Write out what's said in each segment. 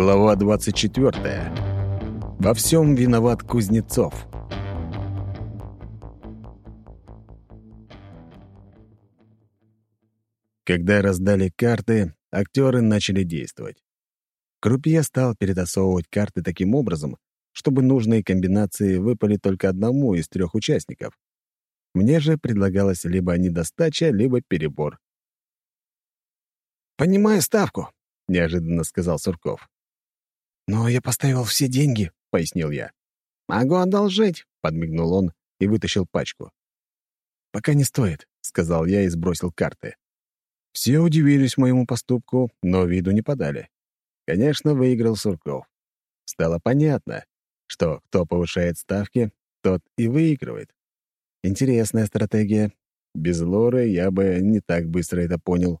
Глава 24. Во всем виноват Кузнецов. Когда раздали карты, актеры начали действовать. Крупье стал перетасовывать карты таким образом, чтобы нужные комбинации выпали только одному из трех участников. Мне же предлагалось либо недостача, либо перебор. «Понимаю ставку», — неожиданно сказал Сурков. «Но я поставил все деньги», — пояснил я. «Могу одолжить», — подмигнул он и вытащил пачку. «Пока не стоит», — сказал я и сбросил карты. Все удивились моему поступку, но виду не подали. Конечно, выиграл Сурков. Стало понятно, что кто повышает ставки, тот и выигрывает. Интересная стратегия. Без Лоры я бы не так быстро это понял.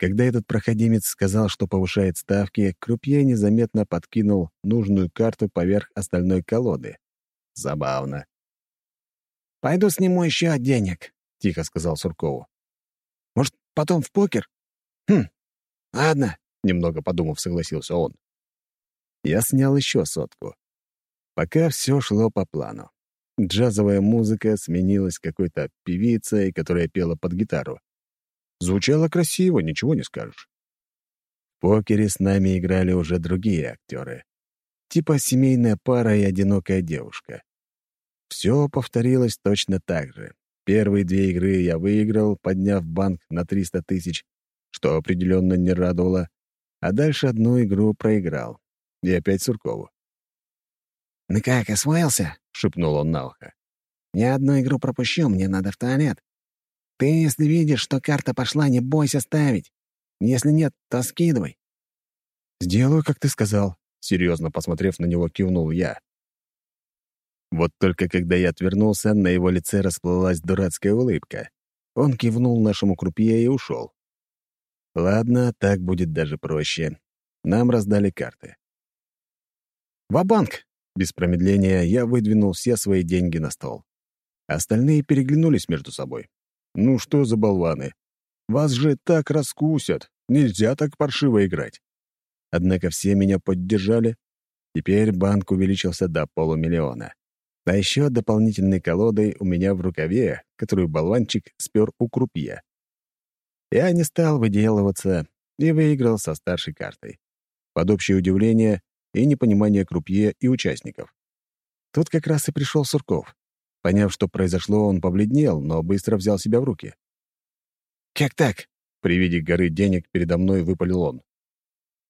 Когда этот проходимец сказал, что повышает ставки, крупье незаметно подкинул нужную карту поверх остальной колоды. Забавно. «Пойду сниму еще денег», — тихо сказал Суркову. «Может, потом в покер?» «Хм, ладно», — немного подумав, согласился он. Я снял еще сотку. Пока все шло по плану. Джазовая музыка сменилась какой-то певицей, которая пела под гитару. Звучало красиво, ничего не скажешь. В покере с нами играли уже другие актеры. Типа семейная пара и одинокая девушка. Все повторилось точно так же. Первые две игры я выиграл, подняв банк на 300 тысяч, что определенно не радовало, а дальше одну игру проиграл. И опять Суркову. «Ну как, освоился?» — шепнул он на ухо. «Я одну игру пропущу, мне надо в туалет. Ты, если видишь, что карта пошла, не бойся ставить. Если нет, то скидывай». «Сделаю, как ты сказал», — серьезно посмотрев на него, кивнул я. Вот только когда я отвернулся, на его лице расплылась дурацкая улыбка. Он кивнул нашему крупье и ушел. Ладно, так будет даже проще. Нам раздали карты. «Ва-банк!» Без промедления я выдвинул все свои деньги на стол. Остальные переглянулись между собой. Ну что за болваны? Вас же так раскусят. Нельзя так паршиво играть. Однако все меня поддержали. Теперь банк увеличился до полумиллиона. А еще дополнительной колодой у меня в рукаве, которую болванчик спер у крупья. Я не стал выделываться и выиграл со старшей картой. Под общее удивление и непонимание крупье и участников. Тут как раз и пришел Сурков. Поняв, что произошло, он побледнел, но быстро взял себя в руки. «Как так?» — при виде горы денег передо мной выпалил он.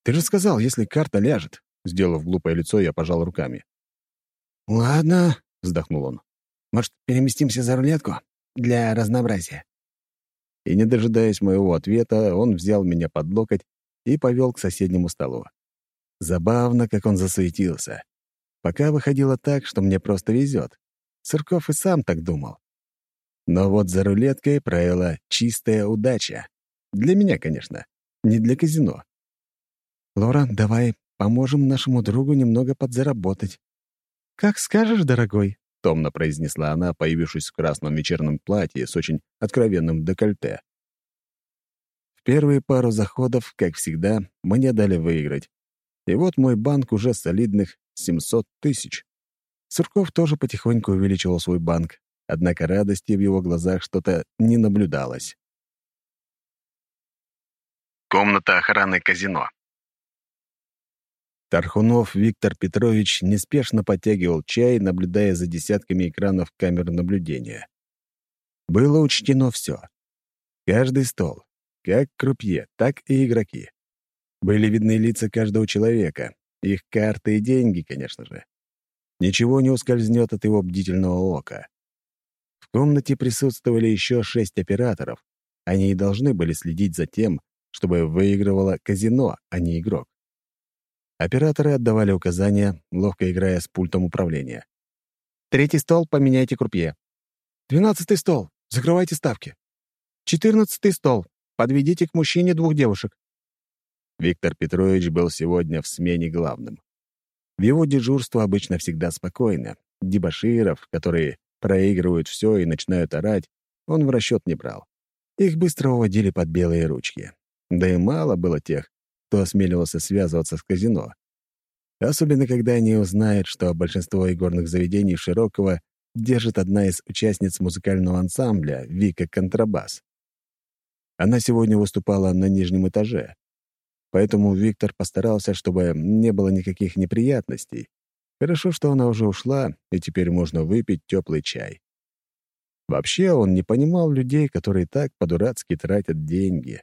«Ты же сказал, если карта ляжет». Сделав глупое лицо, я пожал руками. «Ладно», — вздохнул он. «Может, переместимся за рулетку? Для разнообразия». И, не дожидаясь моего ответа, он взял меня под локоть и повел к соседнему столу. Забавно, как он засуетился. Пока выходило так, что мне просто везет. Цырков и сам так думал. Но вот за рулеткой правила чистая удача. Для меня, конечно, не для казино. «Лора, давай поможем нашему другу немного подзаработать». «Как скажешь, дорогой», — томно произнесла она, появившись в красном вечерном платье с очень откровенным декольте. В первые пару заходов, как всегда, мне дали выиграть. И вот мой банк уже солидных 700 тысяч. Сурков тоже потихоньку увеличивал свой банк, однако радости в его глазах что-то не наблюдалось. Комната охраны казино. Тархунов Виктор Петрович неспешно подтягивал чай, наблюдая за десятками экранов камер наблюдения. Было учтено все. Каждый стол, как крупье, так и игроки. Были видны лица каждого человека, их карты и деньги, конечно же. Ничего не ускользнет от его бдительного ока. В комнате присутствовали еще шесть операторов. Они и должны были следить за тем, чтобы выигрывало казино, а не игрок. Операторы отдавали указания, ловко играя с пультом управления. «Третий стол поменяйте крупье. Двенадцатый стол. Закрывайте ставки. Четырнадцатый стол. Подведите к мужчине двух девушек». Виктор Петрович был сегодня в смене главным. В его дежурство обычно всегда спокойно. Дебаширов, которые проигрывают все и начинают орать, он в расчет не брал. Их быстро уводили под белые ручки. Да и мало было тех, кто осмеливался связываться с казино. Особенно, когда они узнают, что большинство игорных заведений Широкого держит одна из участниц музыкального ансамбля Вика Контрабас. Она сегодня выступала на нижнем этаже, поэтому Виктор постарался, чтобы не было никаких неприятностей. Хорошо, что она уже ушла, и теперь можно выпить теплый чай. Вообще он не понимал людей, которые так по-дурацки тратят деньги.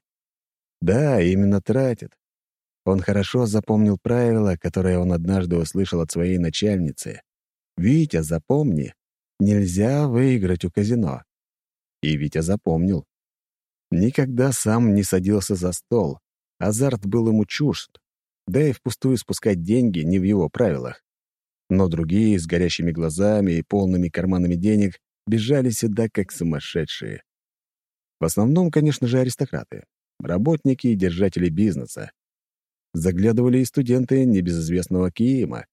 Да, именно тратят. Он хорошо запомнил правила, которые он однажды услышал от своей начальницы. «Витя, запомни, нельзя выиграть у казино». И Витя запомнил. Никогда сам не садился за стол. Азарт был ему чужд. Да и впустую спускать деньги не в его правилах. Но другие, с горящими глазами и полными карманами денег, бежали сюда как сумасшедшие. В основном, конечно же, аристократы, работники и держатели бизнеса. Заглядывали и студенты небезызвестного Киима.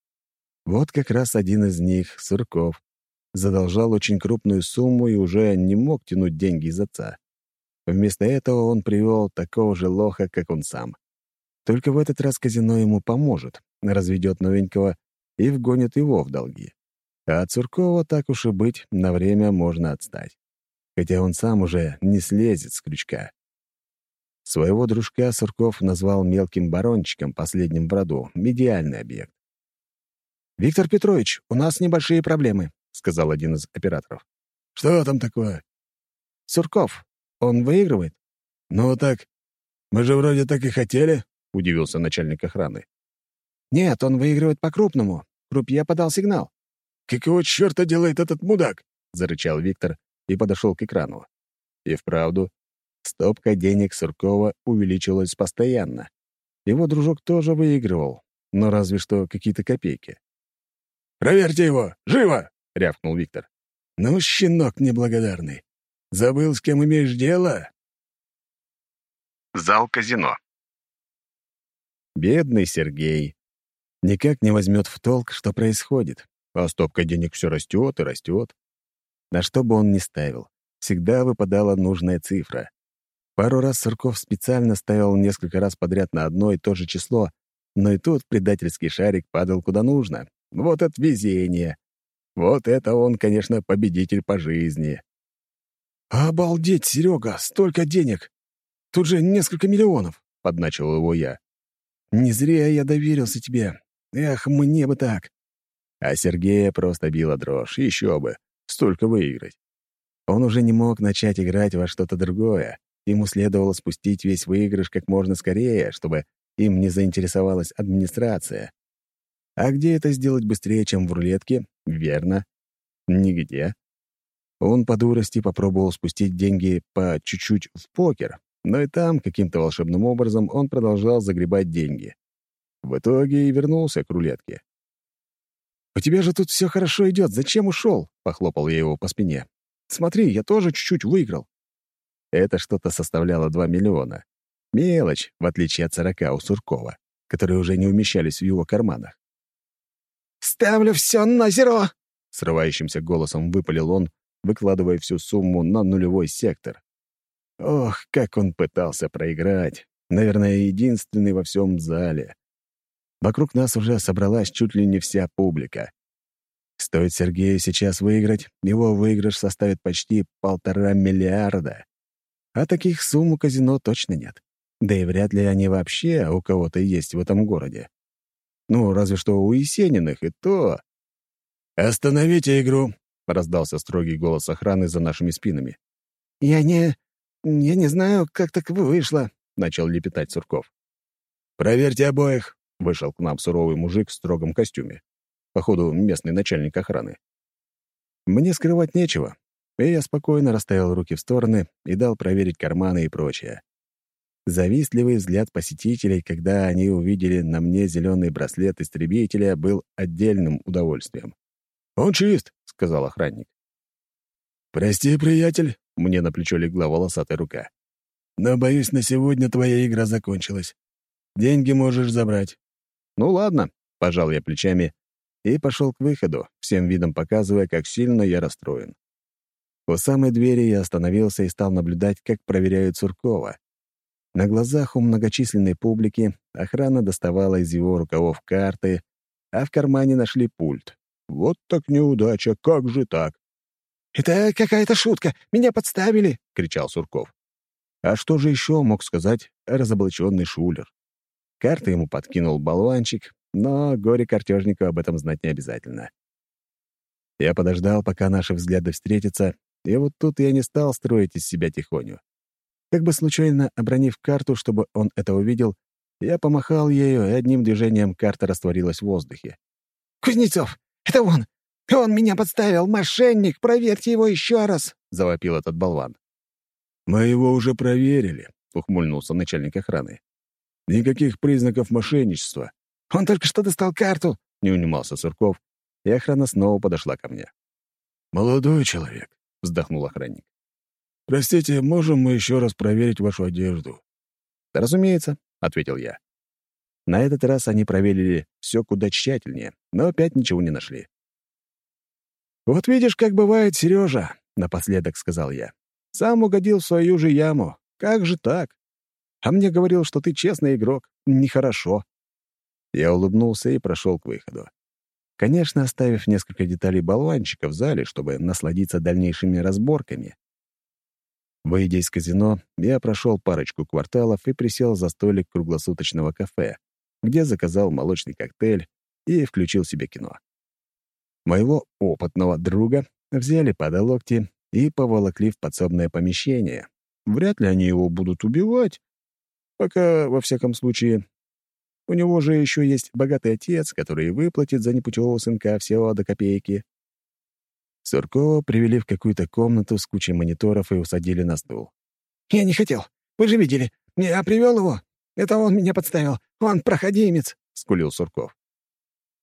Вот как раз один из них, Сурков, задолжал очень крупную сумму и уже не мог тянуть деньги из отца. Вместо этого он привел такого же лоха, как он сам. Только в этот раз казино ему поможет, разведет новенького и вгонит его в долги. А от так уж и быть, на время можно отстать. Хотя он сам уже не слезет с крючка. Своего дружка Сурков назвал мелким барончиком последним в роду, идеальный объект. «Виктор Петрович, у нас небольшие проблемы», — сказал один из операторов. «Что там такое?» «Сурков. Он выигрывает?» «Ну так, мы же вроде так и хотели», — удивился начальник охраны. «Нет, он выигрывает по-крупному. Крупье подал сигнал». «Какого черта делает этот мудак?» — зарычал Виктор и подошел к экрану. И вправду, стопка денег Суркова увеличилась постоянно. Его дружок тоже выигрывал, но разве что какие-то копейки. «Проверьте его! Живо!» — рявкнул Виктор. «Ну, щенок неблагодарный. Забыл, с кем имеешь дело?» Зал казино. Бедный Сергей никак не возьмет в толк, что происходит, а стопка денег все растет и растет. На что бы он ни ставил, всегда выпадала нужная цифра. Пару раз Сурков специально ставил несколько раз подряд на одно и то же число, но и тут предательский шарик падал куда нужно. Вот это везение. Вот это он, конечно, победитель по жизни. «Обалдеть, Серега, столько денег! Тут же несколько миллионов!» — подначил его я. «Не зря я доверился тебе. Эх, мне бы так!» А Сергея просто била дрожь, еще бы, столько выиграть. Он уже не мог начать играть во что-то другое. Ему следовало спустить весь выигрыш как можно скорее, чтобы им не заинтересовалась администрация. А где это сделать быстрее, чем в рулетке? Верно. Нигде. Он по дурости попробовал спустить деньги по чуть-чуть в покер, но и там каким-то волшебным образом он продолжал загребать деньги. В итоге и вернулся к рулетке. «У тебя же тут все хорошо идет. Зачем ушел?» — похлопал я его по спине. «Смотри, я тоже чуть-чуть выиграл». Это что-то составляло 2 миллиона. Мелочь, в отличие от 40 у Суркова, которые уже не умещались в его карманах. «Ставлю все на зеро!» — срывающимся голосом выпалил он, выкладывая всю сумму на нулевой сектор. Ох, как он пытался проиграть. Наверное, единственный во всем зале. Вокруг нас уже собралась чуть ли не вся публика. Стоит Сергею сейчас выиграть, его выигрыш составит почти полтора миллиарда. А таких сумм у казино точно нет. Да и вряд ли они вообще у кого-то есть в этом городе. Ну, разве что у Есениных, и то... «Остановите игру!» — раздался строгий голос охраны за нашими спинами. «Я не... я не знаю, как так вышло», — начал лепетать Сурков. «Проверьте обоих», — вышел к нам суровый мужик в строгом костюме. Походу, местный начальник охраны. Мне скрывать нечего, и я спокойно расставил руки в стороны и дал проверить карманы и прочее. Завистливый взгляд посетителей, когда они увидели на мне зеленый браслет истребителя, был отдельным удовольствием. «Он чист», — сказал охранник. «Прости, приятель», — мне на плечо легла волосатая рука. «Но, боюсь, на сегодня твоя игра закончилась. Деньги можешь забрать». «Ну ладно», — пожал я плечами и пошел к выходу, всем видом показывая, как сильно я расстроен. У самой двери я остановился и стал наблюдать, как проверяют Суркова. На глазах у многочисленной публики охрана доставала из его рукавов карты, а в кармане нашли пульт. Вот так неудача, как же так? «Это какая-то шутка! Меня подставили!» — кричал Сурков. А что же еще мог сказать разоблаченный шулер? Карты ему подкинул болванчик, но горе картежнику об этом знать не обязательно. Я подождал, пока наши взгляды встретятся, и вот тут я не стал строить из себя тихоню. Как бы случайно обронив карту, чтобы он это увидел, я помахал ею, и одним движением карта растворилась в воздухе. «Кузнецов! Это он! Он меня подставил! Мошенник! Проверьте его еще раз!» — завопил этот болван. «Мы его уже проверили», — ухмыльнулся начальник охраны. «Никаких признаков мошенничества». «Он только что достал карту», — не унимался Сурков, и охрана снова подошла ко мне. «Молодой человек», — вздохнул охранник. «Простите, можем мы еще раз проверить вашу одежду?» «Да, разумеется», — ответил я. На этот раз они проверили все куда тщательнее, но опять ничего не нашли. «Вот видишь, как бывает, Сережа», — напоследок сказал я. «Сам угодил в свою же яму. Как же так? А мне говорил, что ты честный игрок. Нехорошо». Я улыбнулся и прошел к выходу. Конечно, оставив несколько деталей болванчика в зале, чтобы насладиться дальнейшими разборками. Выйдя из казино, я прошел парочку кварталов и присел за столик круглосуточного кафе, где заказал молочный коктейль и включил себе кино. Моего опытного друга взяли под локти и поволокли в подсобное помещение. Вряд ли они его будут убивать. Пока, во всяком случае, у него же еще есть богатый отец, который выплатит за непутевого сынка всего до копейки. Суркова привели в какую-то комнату с кучей мониторов и усадили на стул. «Я не хотел. Вы же видели. Я привел его. Это он меня подставил. Он проходимец», — скулил Сурков.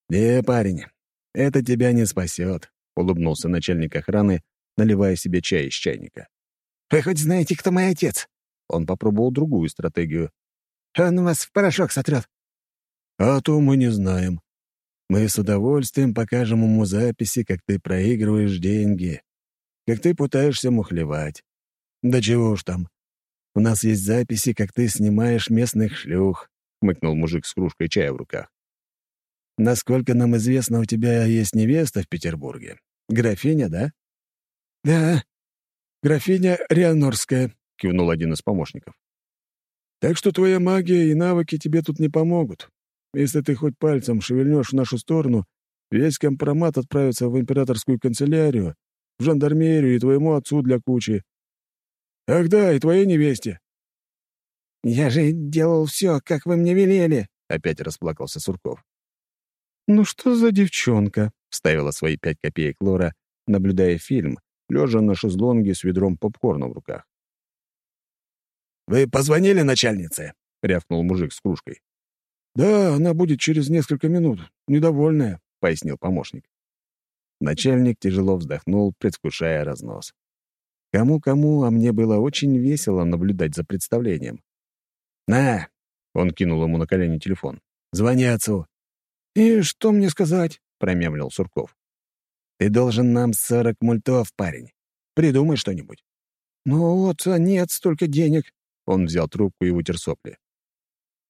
«Не, парень, это тебя не спасет», — улыбнулся начальник охраны, наливая себе чай из чайника. «Вы хоть знаете, кто мой отец?» Он попробовал другую стратегию. «Он вас в порошок сотрет. А то мы не знаем. Мы с удовольствием покажем ему записи, как ты проигрываешь деньги, как ты пытаешься мухлевать. Да чего уж там. У нас есть записи, как ты снимаешь местных шлюх», — хмыкнул мужик с кружкой чая в руках. «Насколько нам известно, у тебя есть невеста в Петербурге. Графиня, да?» «Да, графиня Рианорская», — кивнул один из помощников. «Так что твоя магия и навыки тебе тут не помогут. Если ты хоть пальцем шевельнешь в нашу сторону, весь компромат отправится в императорскую канцелярию, в жандармерию и твоему отцу для кучи. Ах да, и твоей невесте. «Я же делал все, как вы мне велели», — опять расплакался Сурков. «Ну что за девчонка?» — вставила свои пять копеек Лора, наблюдая фильм, лежа на шезлонге с ведром попкорна в руках. «Вы позвонили начальнице?» — рявкнул мужик с кружкой. «Да, она будет через несколько минут. Недовольная», — пояснил помощник. Начальник тяжело вздохнул, предвкушая разнос. Кому-кому, а мне было очень весело наблюдать за представлением. «На!» — он кинул ему на колени телефон. «Звони отцу». «И что мне сказать?» — промямлил Сурков. «Ты должен нам сорок мультов, парень. Придумай что-нибудь». «Ну вот, нет столько денег». Он взял трубку и вытер сопли.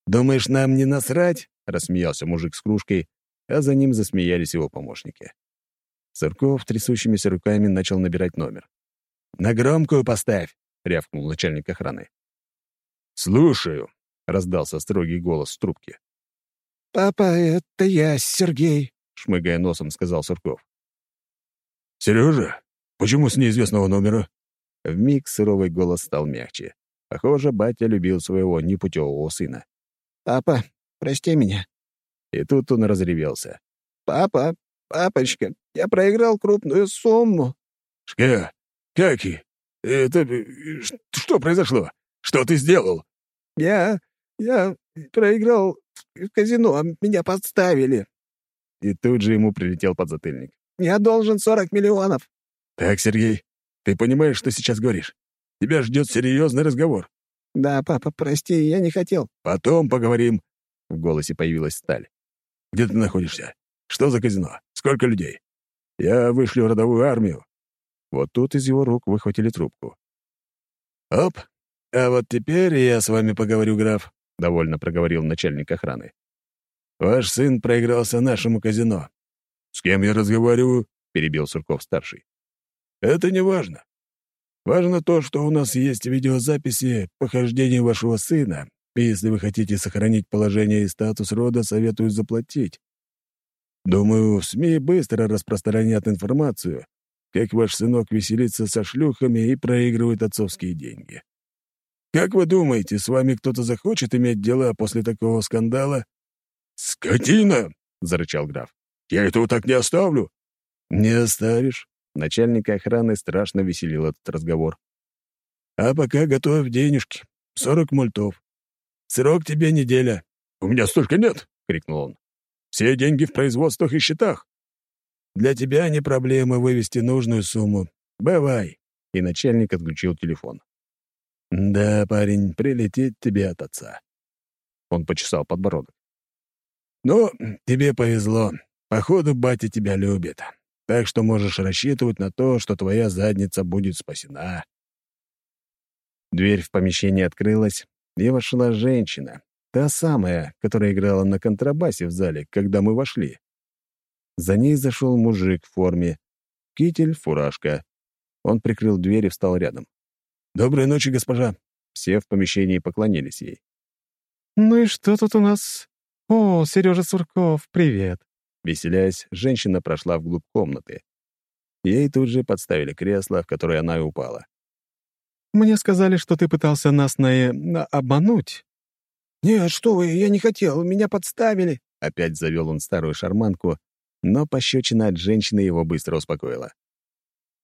«Думаешь, нам не насрать?» — рассмеялся мужик с кружкой, а за ним засмеялись его помощники. Сырков трясущимися руками начал набирать номер. «На громкую поставь!» — рявкнул начальник охраны. «Слушаю», — раздался строгий голос в трубке. «Папа, это я, Сергей», — шмыгая носом сказал Сурков. «Сережа? Почему с неизвестного номера?» Вмиг суровый голос стал мягче. Похоже, батя любил своего непутевого сына. «Папа, прости меня». И тут он разревелся. «Папа, папочка, я проиграл крупную сумму». «Шка, Каки, это... Э, что произошло? Что ты сделал?» «Я... я проиграл в казино, а меня подставили». И тут же ему прилетел подзатыльник. «Я должен сорок миллионов». «Так, Сергей, ты понимаешь, что сейчас говоришь? Тебя ждет серьезный разговор. «Да, папа, прости, я не хотел». «Потом поговорим». В голосе появилась сталь. «Где ты находишься? Что за казино? Сколько людей? Я вышлю родовую армию». Вот тут из его рук выхватили трубку. «Оп, а вот теперь я с вами поговорю, граф», — довольно проговорил начальник охраны. «Ваш сын проигрался нашему казино». «С кем я разговариваю?» — перебил Сурков-старший. «Это не важно. Важно то, что у нас есть видеозаписи похождений вашего сына, и если вы хотите сохранить положение и статус рода, советую заплатить. Думаю, СМИ быстро распространят информацию, как ваш сынок веселится со шлюхами и проигрывает отцовские деньги. Как вы думаете, с вами кто-то захочет иметь дела после такого скандала?» «Скотина!» — зарычал граф. «Я этого так не оставлю!» «Не оставишь?» Начальника охраны страшно веселил этот разговор. «А пока готовь денежки. Сорок мультов. Срок тебе неделя». «У меня столько нет!» — крикнул он. «Все деньги в производствах и счетах». «Для тебя не проблема вывести нужную сумму. Бывай». И начальник отключил телефон. «Да, парень, прилетит тебе от отца». Он почесал подбородок. «Ну, тебе повезло. Походу, батя тебя любит так что можешь рассчитывать на то, что твоя задница будет спасена». Дверь в помещение открылась, и вошла женщина, та самая, которая играла на контрабасе в зале, когда мы вошли. За ней зашел мужик в форме, китель, фуражка. Он прикрыл дверь и встал рядом. «Доброй ночи, госпожа!» Все в помещении поклонились ей. «Ну и что тут у нас? О, Сережа Сурков, привет!» Веселясь, женщина прошла вглубь комнаты. Ей тут же подставили кресло, в которое она и упала. «Мне сказали, что ты пытался нас на... на... обмануть». «Нет, что вы, я не хотел, меня подставили». Опять завел он старую шарманку, но пощечина от женщины его быстро успокоила.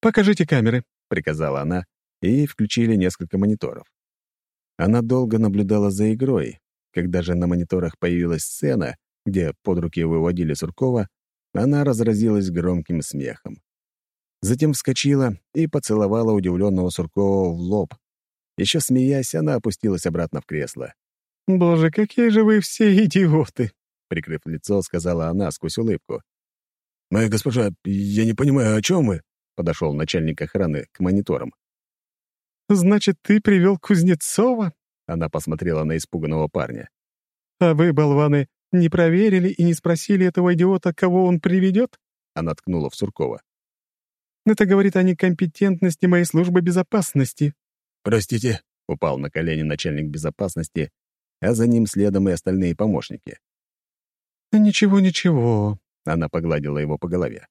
«Покажите камеры», — приказала она, и включили несколько мониторов. Она долго наблюдала за игрой. Когда же на мониторах появилась сцена, где под руки выводили Суркова, она разразилась громким смехом. Затем вскочила и поцеловала удивленного Суркова в лоб. Еще смеясь, она опустилась обратно в кресло. «Боже, какие же вы все идиоты!» Прикрыв лицо, сказала она сквозь улыбку. «Моя госпожа, я не понимаю, о чем вы?» Подошел начальник охраны к мониторам. «Значит, ты привел Кузнецова?» Она посмотрела на испуганного парня. «А вы, болваны, не проверили и не спросили этого идиота, кого он приведет?» Она ткнула в Суркова. «Это говорит о некомпетентности моей службы безопасности». «Простите», — упал на колени начальник безопасности, а за ним следом и остальные помощники. «Ничего, ничего», — она погладила его по голове.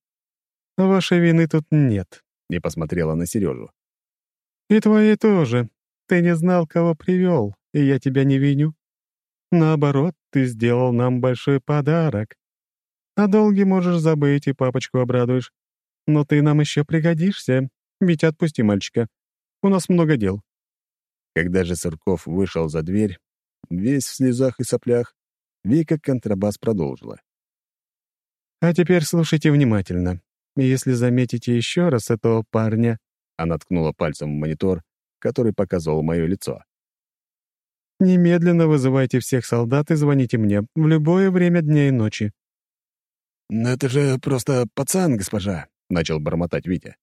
«Вашей вины тут нет», — и посмотрела на Сережу. «И твоей тоже. Ты не знал, кого привел, и я тебя не виню. Наоборот, ты сделал нам большой подарок. О долге можешь забыть и папочку обрадуешь. Но ты нам еще пригодишься. Ведь отпусти мальчика. У нас много дел». Когда же Сурков вышел за дверь, весь в слезах и соплях, Вика контрабас продолжила. «А теперь слушайте внимательно. Если заметите еще раз этого парня...» Она ткнула пальцем в монитор, который показывал мое лицо. Немедленно вызывайте всех солдат и звоните мне в любое время дня и ночи». «Но это же просто пацан, госпожа», — начал бормотать Витя.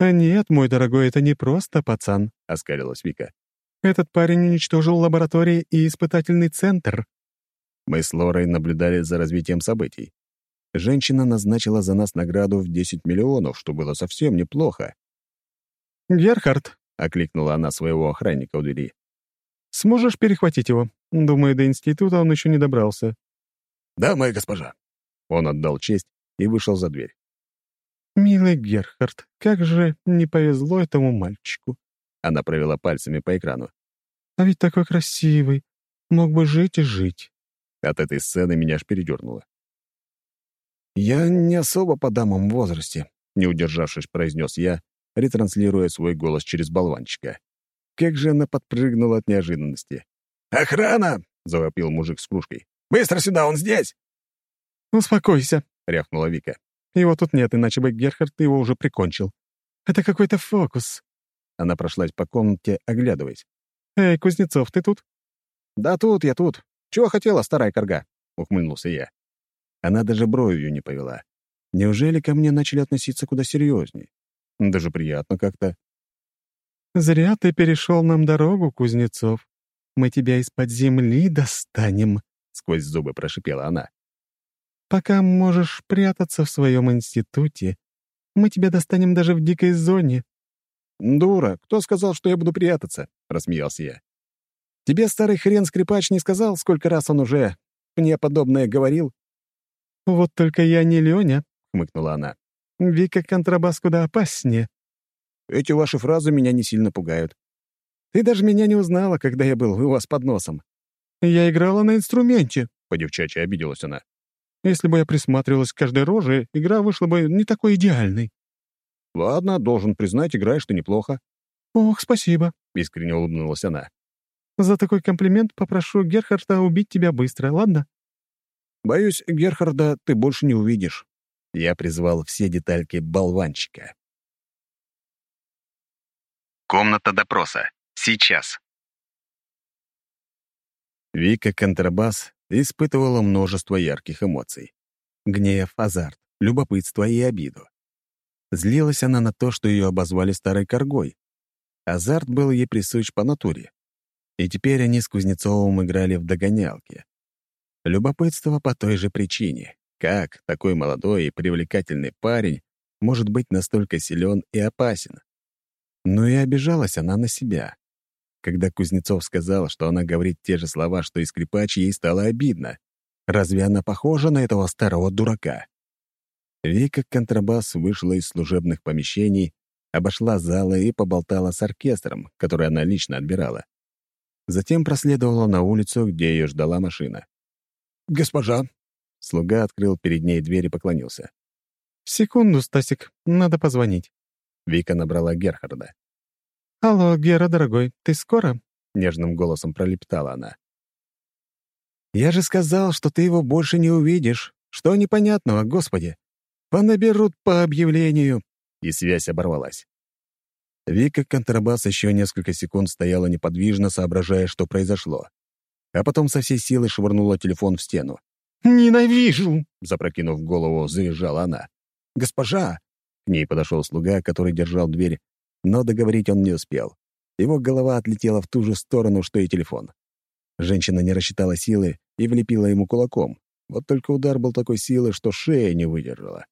«А нет, мой дорогой, это не просто пацан», — оскалилась Вика. «Этот парень уничтожил лаборатории и испытательный центр». Мы с Лорой наблюдали за развитием событий. Женщина назначила за нас награду в 10 миллионов, что было совсем неплохо. «Герхард», — окликнула она своего охранника у двери. Сможешь перехватить его? Думаю, до института он еще не добрался». «Да, моя госпожа». Он отдал честь и вышел за дверь. «Милый Герхард, как же не повезло этому мальчику». Она провела пальцами по экрану. «А ведь такой красивый. Мог бы жить и жить». От этой сцены меня аж передернуло. «Я не особо по дамам в возрасте», — не удержавшись, произнес я, ретранслируя свой голос через болванчика. Как же она подпрыгнула от неожиданности. «Охрана!» — завопил мужик с кружкой. «Быстро сюда, он здесь!» «Успокойся», — рявкнула Вика. «Его тут нет, иначе бы Герхард его уже прикончил. Это какой-то фокус». Она прошлась по комнате, оглядываясь. «Эй, Кузнецов, ты тут?» «Да тут, я тут. Чего хотела, старая корга?» — ухмыльнулся я. Она даже бровью не повела. Неужели ко мне начали относиться куда серьезней? Даже приятно как-то. «Зря ты перешел нам дорогу, Кузнецов. Мы тебя из-под земли достанем», — сквозь зубы прошипела она. «Пока можешь прятаться в своем институте, мы тебя достанем даже в дикой зоне». «Дура, кто сказал, что я буду прятаться?» — рассмеялся я. «Тебе старый хрен-скрипач не сказал, сколько раз он уже мне подобное говорил?» «Вот только я не Леня», — хмыкнула она. «Вика контрабас куда опаснее». «Эти ваши фразы меня не сильно пугают. Ты даже меня не узнала, когда я был у вас под носом». «Я играла на инструменте», — по-девчачьи обиделась она. «Если бы я присматривалась к каждой роже, игра вышла бы не такой идеальной». «Ладно, должен признать, играешь ты неплохо». «Ох, спасибо», — искренне улыбнулась она. «За такой комплимент попрошу Герхарда убить тебя быстро, ладно?» «Боюсь, Герхарда ты больше не увидишь». Я призвал все детальки болванчика. Комната допроса. Сейчас. Вика Контрабас испытывала множество ярких эмоций. Гнев, азарт, любопытство и обиду. Злилась она на то, что ее обозвали старой коргой. Азарт был ей присущ по натуре. И теперь они с Кузнецовым играли в догонялки. Любопытство по той же причине. Как такой молодой и привлекательный парень может быть настолько силен и опасен? Но и обижалась она на себя. Когда Кузнецов сказал, что она говорит те же слова, что и скрипач, ей стало обидно. Разве она похожа на этого старого дурака? Вика Контрабас вышла из служебных помещений, обошла залы и поболтала с оркестром, который она лично отбирала. Затем проследовала на улицу, где ее ждала машина. «Госпожа!» Слуга открыл перед ней дверь и поклонился. «Секунду, Стасик, надо позвонить». Вика набрала Герхарда. «Алло, Гера, дорогой, ты скоро?» — нежным голосом пролепетала она. «Я же сказал, что ты его больше не увидишь. Что непонятного, господи? Понаберут по объявлению». И связь оборвалась. Вика Контрабас еще несколько секунд стояла неподвижно, соображая, что произошло. А потом со всей силы швырнула телефон в стену. «Ненавижу!» — запрокинув голову, заезжала она. «Госпожа!» К ней подошел слуга, который держал дверь, но договорить он не успел. Его голова отлетела в ту же сторону, что и телефон. Женщина не рассчитала силы и влепила ему кулаком. Вот только удар был такой силы, что шея не выдержала.